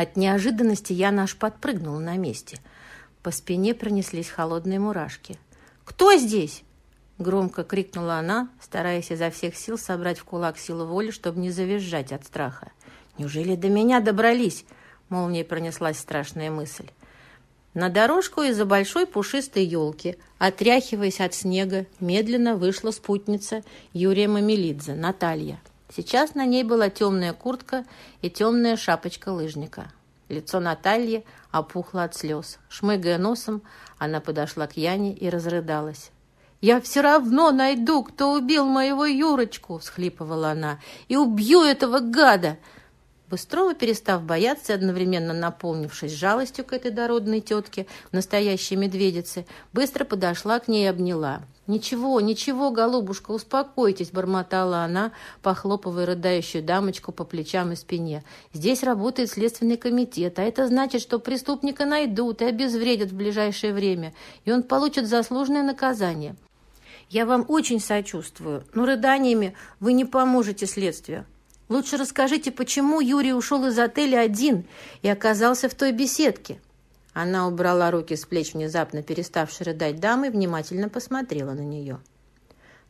От неожиданности я наш подпрыгнула на месте. По спине пронеслись холодные мурашки. «Кто здесь?» Громко крикнула она, стараясь изо всех сил собрать в кулак силу воли, чтобы не завизжать от страха. «Неужели до меня добрались?» Молнией пронеслась страшная мысль. На дорожку из-за большой пушистой елки, отряхиваясь от снега, медленно вышла спутница Юрия Мамелидзе, Наталья. Сейчас на ней была темная куртка и темная шапочка лыжника. Лицо Натальи опухло от слез. Шмыгая носом, она подошла к Яне и разрыдалась. «Я все равно найду, кто убил моего Юрочку!» — всхлипывала она. «И убью этого гада!» Быстрова, перестав бояться, одновременно наполнившись жалостью к этой дородной тетке, настоящей медведице, быстро подошла к ней и обняла. «Ничего, ничего, голубушка, успокойтесь», — бормотала она, похлопывая рыдающую дамочку по плечам и спине. «Здесь работает следственный комитет, а это значит, что преступника найдут и обезвредят в ближайшее время, и он получит заслуженное наказание. Я вам очень сочувствую, но рыданиями вы не поможете следствию. Лучше расскажите, почему Юрий ушел из отеля один и оказался в той беседке?» Она убрала руки с плеч внезапно переставшей рыдать дамы и внимательно посмотрела на нее.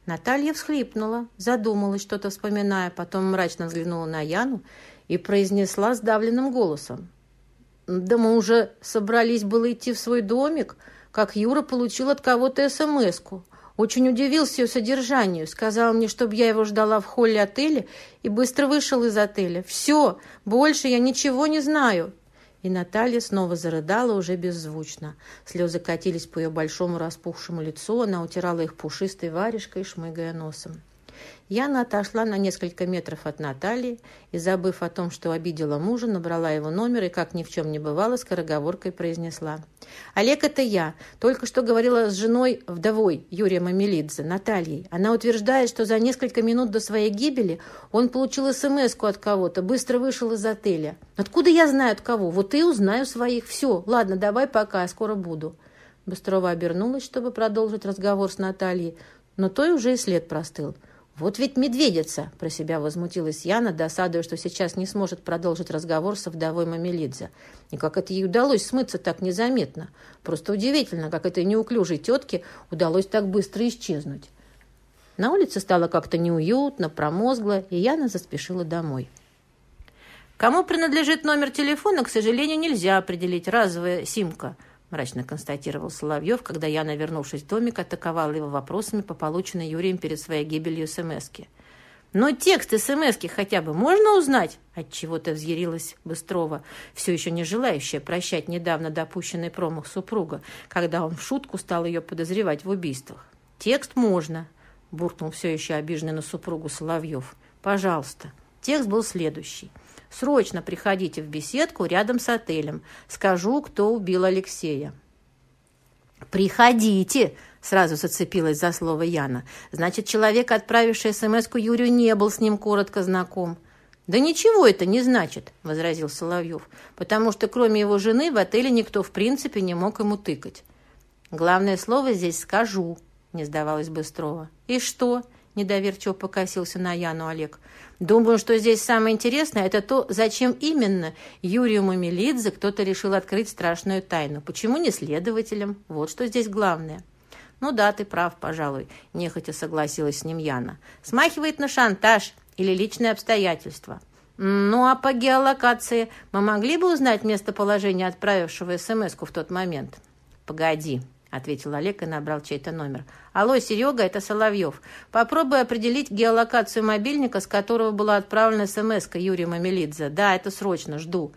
Наталья всхлипнула, задумалась, что-то вспоминая, потом мрачно взглянула на Яну и произнесла сдавленным голосом. «Да мы уже собрались было идти в свой домик, как Юра получил от кого-то СМС-ку. Очень удивился ее содержанию, сказал мне, чтобы я его ждала в холле отеля и быстро вышел из отеля. Все, больше я ничего не знаю. И Наталья снова зарыдала уже беззвучно. Слезы катились по ее большому распухшему лицу, она утирала их пушистой варежкой, шмыгая носом. Яна отошла на несколько метров от Натальи и, забыв о том, что обидела мужа, набрала его номер и, как ни в чем не бывало, скороговоркой произнесла. «Олег, это я. Только что говорила с женой вдовой Юрия Мамелидзе, Натальей. Она утверждает, что за несколько минут до своей гибели он получил смс от кого-то, быстро вышел из отеля. Откуда я знаю от кого? Вот и узнаю своих. Все, ладно, давай пока, скоро буду». Быстрова обернулась, чтобы продолжить разговор с Натальей, но той уже и след простыл – «Вот ведь медведица!» – про себя возмутилась Яна, досадуя, что сейчас не сможет продолжить разговор со вдовой Мамелидзе. И как это ей удалось смыться так незаметно. Просто удивительно, как этой неуклюжей тетке удалось так быстро исчезнуть. На улице стало как-то неуютно, промозгло, и Яна заспешила домой. Кому принадлежит номер телефона, к сожалению, нельзя определить. Разовая симка –— мрачно констатировал Соловьев, когда я, навернувшись в домик, атаковала его вопросами по полученной Юрием перед своей гибелью СМСки. «Но текст СМСки хотя бы можно узнать?» Отчего-то взъярилась Быстрова, все еще не желающая прощать недавно допущенный промах супруга, когда он в шутку стал ее подозревать в убийствах. «Текст можно», — буркнул все еще обиженный на супругу Соловьев. «Пожалуйста». Текст был следующий. Срочно приходите в беседку рядом с отелем. Скажу, кто убил Алексея». «Приходите!» — сразу зацепилась за слово Яна. «Значит, человек, отправивший смс-ку Юрию, не был с ним коротко знаком». «Да ничего это не значит», — возразил Соловьев, «потому что кроме его жены в отеле никто в принципе не мог ему тыкать». «Главное слово здесь «скажу», — не сдавалась Быстрова. «И что?» — недоверчиво покосился на Яну Олег. «Думаю, что здесь самое интересное – это то, зачем именно Юрию Мамелидзе кто-то решил открыть страшную тайну. Почему не следователям? Вот что здесь главное». «Ну да, ты прав, пожалуй», – нехотя согласилась с ним Яна. «Смахивает на шантаж или личные обстоятельства». «Ну а по геолокации мы могли бы узнать местоположение отправившего смс в тот момент?» «Погоди», — ответил Олег и набрал чей-то номер. «Алло, Серега, это Соловьев. Попробуй определить геолокацию мобильника, с которого была отправлена смс Юрия Мамелидзе. Да, это срочно, жду».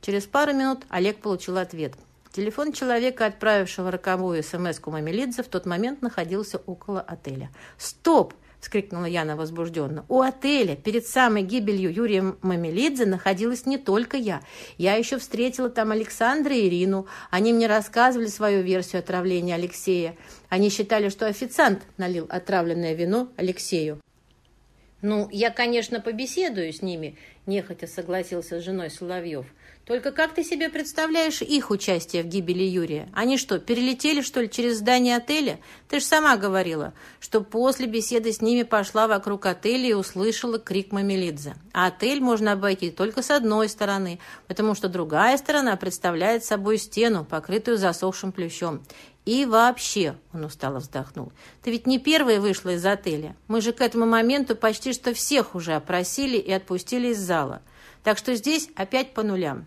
Через пару минут Олег получил ответ. Телефон человека, отправившего роковую смс-ку Мамелидзе, в тот момент находился около отеля. «Стоп!» — вскрикнула Яна возбужденно. «У отеля перед самой гибелью Юрия Мамелидзе находилась не только я. Я еще встретила там Александра и Ирину. Они мне рассказывали свою версию отравления Алексея. Они считали, что официант налил отравленное вино Алексею. «Ну, я, конечно, побеседую с ними», нехотя согласился с женой Соловьев. Только как ты себе представляешь их участие в гибели Юрия? Они что, перелетели, что ли, через здание отеля? Ты же сама говорила, что после беседы с ними пошла вокруг отеля и услышала крик Мамелидзе. А отель можно обойти только с одной стороны, потому что другая сторона представляет собой стену, покрытую засохшим плющом. И вообще, он устало вздохнул, ты ведь не первая вышла из отеля. Мы же к этому моменту почти что всех уже опросили и отпустили из зала. Так что здесь опять по нулям.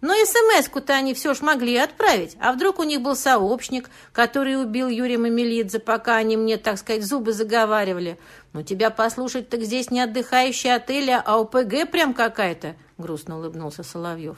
Но смс-ку-то они все ж могли отправить. А вдруг у них был сообщник, который убил Юрия Мамелидзе, пока они мне, так сказать, зубы заговаривали. Ну, тебя послушать, так здесь не отдыхающий отель, а ОПГ прям какая-то, грустно улыбнулся Соловьев.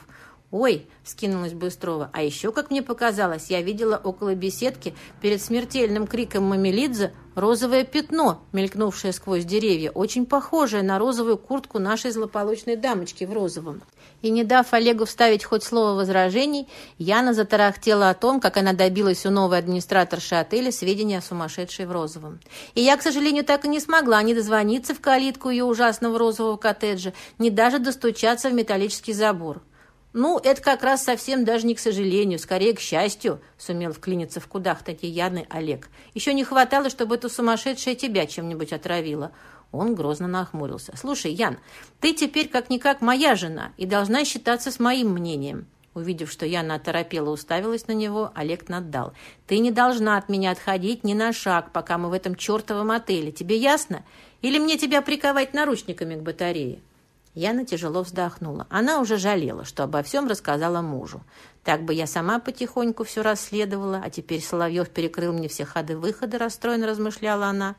«Ой!» – скинулась Быстрова. «А еще, как мне показалось, я видела около беседки перед смертельным криком Мамелидзе розовое пятно, мелькнувшее сквозь деревья, очень похожее на розовую куртку нашей злополучной дамочки в розовом». И не дав Олегу вставить хоть слово возражений, Яна затарахтела о том, как она добилась у новой администраторши отеля сведения о сумасшедшей в розовом. И я, к сожалению, так и не смогла ни дозвониться в калитку ее ужасного розового коттеджа, ни даже достучаться в металлический забор. «Ну, это как раз совсем даже не к сожалению, скорее к счастью», — сумел вклиниться в кудах Татьяны Олег. «Еще не хватало, чтобы эта сумасшедшая тебя чем-нибудь отравила». Он грозно нахмурился. «Слушай, Ян, ты теперь как-никак моя жена и должна считаться с моим мнением». Увидев, что Яна оторопела уставилась на него, Олег наддал. «Ты не должна от меня отходить ни на шаг, пока мы в этом чертовом отеле. Тебе ясно? Или мне тебя приковать наручниками к батарее?» Яна тяжело вздохнула. Она уже жалела, что обо всем рассказала мужу. Так бы я сама потихоньку все расследовала, а теперь Соловьев перекрыл мне все ходы-выходы, расстроенно размышляла она.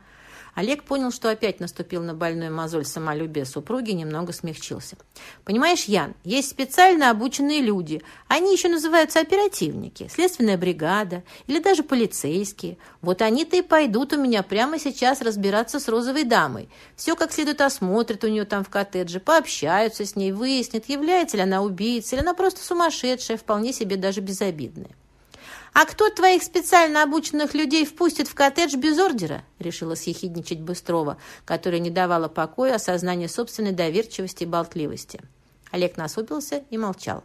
Олег понял, что опять наступил на больную мозоль самолюбия супруги, немного смягчился. «Понимаешь, Ян, есть специально обученные люди. Они еще называются оперативники, следственная бригада или даже полицейские. Вот они-то и пойдут у меня прямо сейчас разбираться с розовой дамой. Все как следует осмотрят у нее там в коттедже, пообщаются с ней, выяснят, является ли она убийцей, или она просто сумасшедшая, вполне себе даже безобидная. «А кто твоих специально обученных людей впустит в коттедж без ордера?» решила съехидничать Быстрова, которая не давала покоя осознание собственной доверчивости и болтливости. Олег насупился и молчал.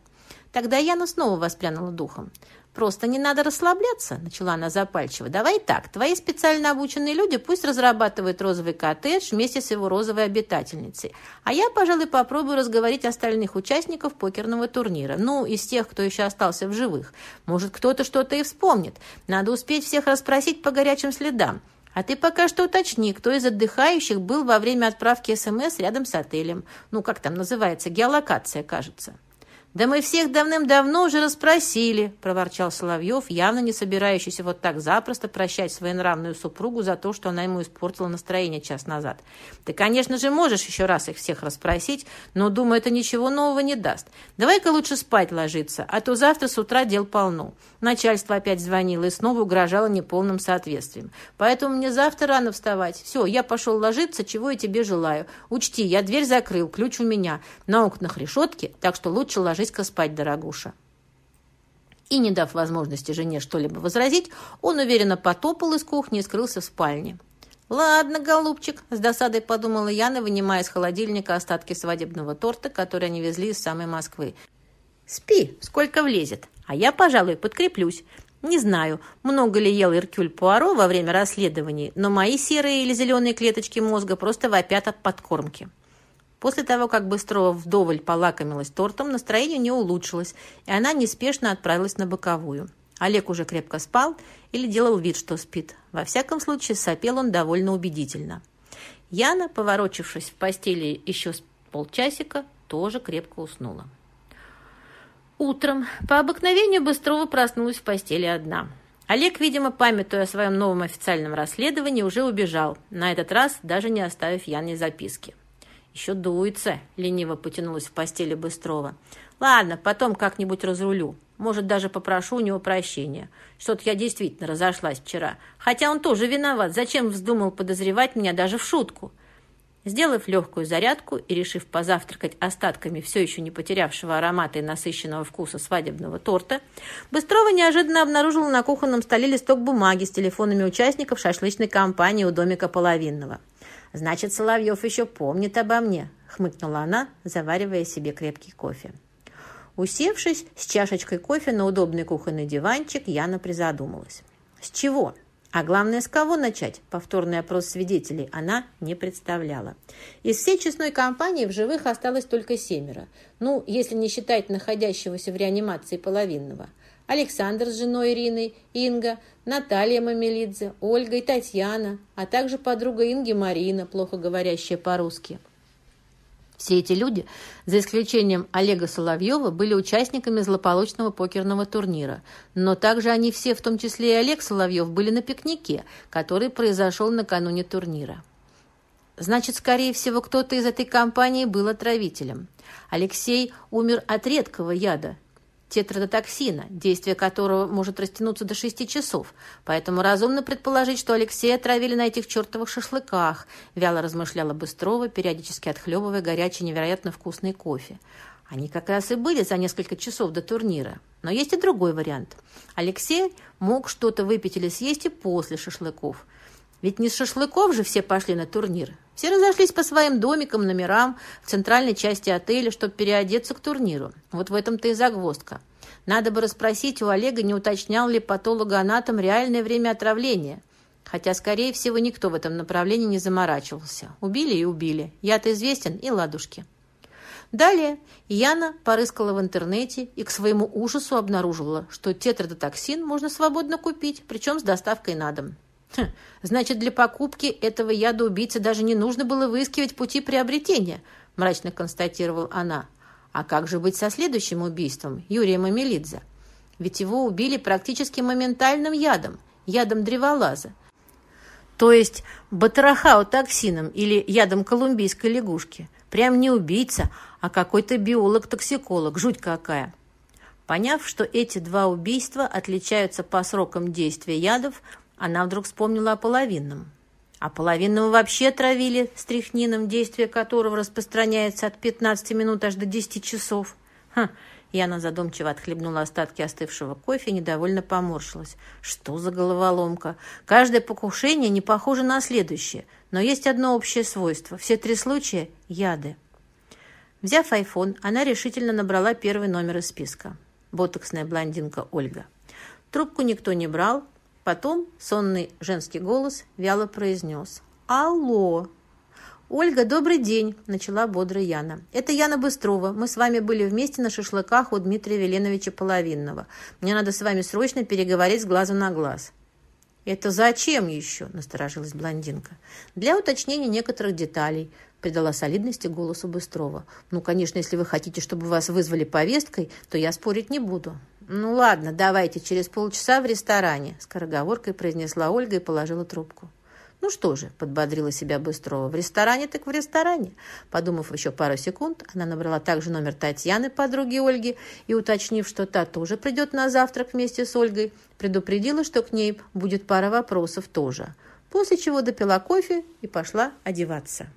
Тогда Яна снова воспрянула духом. «Просто не надо расслабляться», — начала она запальчиво. «Давай так, твои специально обученные люди пусть разрабатывают розовый коттедж вместе с его розовой обитательницей. А я, пожалуй, попробую разговорить остальных участников покерного турнира. Ну, из тех, кто еще остался в живых. Может, кто-то что-то и вспомнит. Надо успеть всех расспросить по горячим следам. А ты пока что уточни, кто из отдыхающих был во время отправки СМС рядом с отелем. Ну, как там называется, геолокация, кажется». «Да мы всех давным-давно уже расспросили», – проворчал Соловьев, явно не собирающийся вот так запросто прощать своенравную супругу за то, что она ему испортила настроение час назад. «Ты, конечно же, можешь еще раз их всех расспросить, но, думаю, это ничего нового не даст. Давай-ка лучше спать ложиться, а то завтра с утра дел полно». Начальство опять звонило и снова угрожало неполным соответствием. «Поэтому мне завтра рано вставать. Все, я пошел ложиться, чего я тебе желаю. Учти, я дверь закрыл, ключ у меня. На окнах решетки, так что лучше ложись ложись-ка спать, дорогуша». И, не дав возможности жене что-либо возразить, он уверенно потопал из кухни и скрылся в спальне. «Ладно, голубчик», – с досадой подумала Яна, вынимая из холодильника остатки свадебного торта, который они везли из самой Москвы. «Спи, сколько влезет, а я, пожалуй, подкреплюсь. Не знаю, много ли ел Иркюль Пуаро во время расследований, но мои серые или зеленые клеточки мозга просто вопят от подкормки». После того, как Быстрова вдоволь полакомилась тортом, настроение не улучшилось, и она неспешно отправилась на боковую. Олег уже крепко спал или делал вид, что спит. Во всяком случае, сопел он довольно убедительно. Яна, поворочившись в постели еще с полчасика, тоже крепко уснула. Утром по обыкновению Быстрова проснулась в постели одна. Олег, видимо, памятуя о своем новом официальном расследовании, уже убежал, на этот раз даже не оставив Яне записки. «Еще дуется», — лениво потянулась в постели Быстрова. «Ладно, потом как-нибудь разрулю. Может, даже попрошу у него прощения. Что-то я действительно разошлась вчера. Хотя он тоже виноват. Зачем вздумал подозревать меня даже в шутку?» Сделав легкую зарядку и решив позавтракать остатками все еще не потерявшего аромата и насыщенного вкуса свадебного торта, Быстрова неожиданно обнаружила на кухонном столе листок бумаги с телефонами участников шашлычной компании у домика Половинного. Значит, Соловьев еще помнит обо мне, хмыкнула она, заваривая себе крепкий кофе. Усевшись с чашечкой кофе на удобный кухонный диванчик, Яна призадумалась. С чего? А главное, с кого начать? Повторный опрос свидетелей она не представляла. Из всей честной компании в живых осталось только семеро. Ну, если не считать находящегося в реанимации половинного – Александр с женой Ириной, Инга, Наталья Мамелидзе, Ольга и Татьяна, а также подруга Инги Марина, плохо говорящая по-русски. Все эти люди, за исключением Олега Соловьева, были участниками злополучного покерного турнира. Но также они все, в том числе и Олег Соловьев, были на пикнике, который произошел накануне турнира. Значит, скорее всего, кто-то из этой компании был отравителем. Алексей умер от редкого яда, тетрадотоксина, действие которого может растянуться до 6 часов. Поэтому разумно предположить, что Алексея отравили на этих чертовых шашлыках, вяло размышляла Быстрова, периодически отхлебывая горячий невероятно вкусный кофе. Они как раз и были за несколько часов до турнира. Но есть и другой вариант. Алексей мог что-то выпить или съесть и после шашлыков. Ведь не с шашлыков же все пошли на турнир. Все разошлись по своим домикам, номерам в центральной части отеля, чтобы переодеться к турниру. Вот в этом-то и загвоздка. Надо бы расспросить у Олега, не уточнял ли патологоанатом реальное время отравления. Хотя, скорее всего, никто в этом направлении не заморачивался. Убили и убили. Яд известен и ладушки. Далее Яна порыскала в интернете и к своему ужасу обнаружила, что тетрадотоксин можно свободно купить, причем с доставкой на дом. Хм, значит, для покупки этого яда убийцы даже не нужно было выискивать пути приобретения, мрачно констатировал она. А как же быть со следующим убийством, Юрия Мамелидзе? Ведь его убили практически моментальным ядом, ядом древолаза. То есть батарахаотоксином или ядом колумбийской лягушки. Прям не убийца, а какой-то биолог-токсиколог. Жуть какая. Поняв, что эти два убийства отличаются по срокам действия ядов, она вдруг вспомнила о половинном. А половинного вообще травили стрихнином, действие которого распространяется от 15 минут аж до 10 часов. Ха, Яна задумчиво отхлебнула остатки остывшего кофе и недовольно поморщилась. Что за головоломка? Каждое покушение не похоже на следующее, но есть одно общее свойство. Все три случая – яды. Взяв айфон, она решительно набрала первый номер из списка. Ботоксная блондинка Ольга. Трубку никто не брал, Потом сонный женский голос вяло произнес «Алло!» «Ольга, добрый день!» – начала бодрая Яна. «Это Яна Быстрова. Мы с вами были вместе на шашлыках у Дмитрия Веленовича Половинного. Мне надо с вами срочно переговорить с глазу на глаз». «Это зачем еще?» – насторожилась блондинка. «Для уточнения некоторых деталей», – придала солидности голосу Быстрова. «Ну, конечно, если вы хотите, чтобы вас вызвали повесткой, то я спорить не буду». «Ну ладно, давайте через полчаса в ресторане», – скороговоркой произнесла Ольга и положила трубку. «Ну что же», – подбодрила себя Быстрова, – «в ресторане так в ресторане». Подумав еще пару секунд, она набрала также номер Татьяны, подруги Ольги, и, уточнив, что та тоже придет на завтрак вместе с Ольгой, предупредила, что к ней будет пара вопросов тоже, после чего допила кофе и пошла одеваться.